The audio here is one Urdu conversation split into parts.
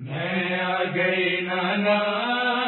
میں آ گئی نانا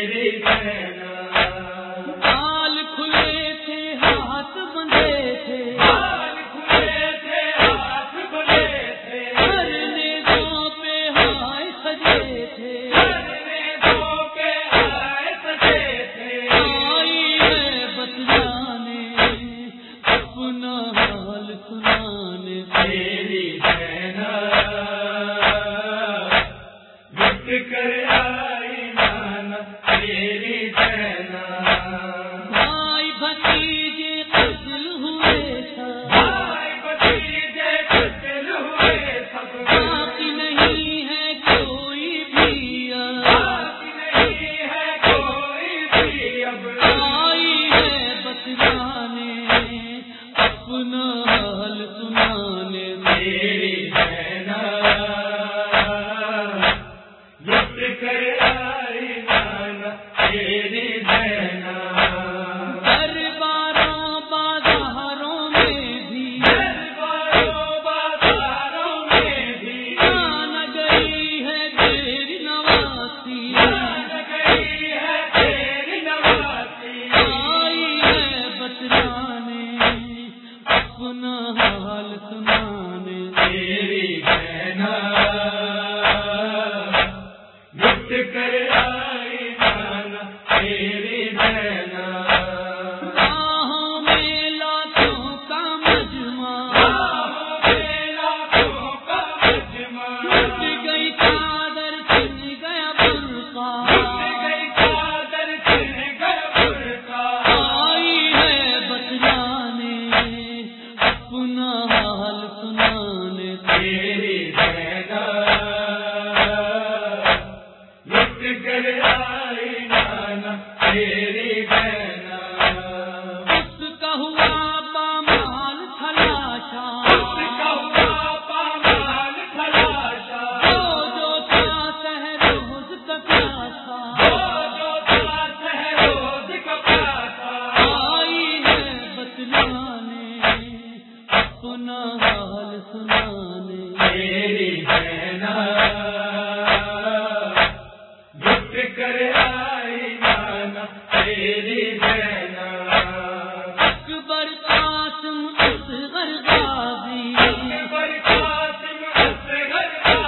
ہیں۔ اپنا حال سنانے۔ میری بہنا گٹ کر آئی جانا میری بہنا اکبر قاسم اصغر غازی اکبر قاسم اصغر غازی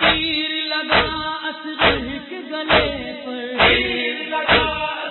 تیر لگا اصغر کے گلے پر۔ تیر لگا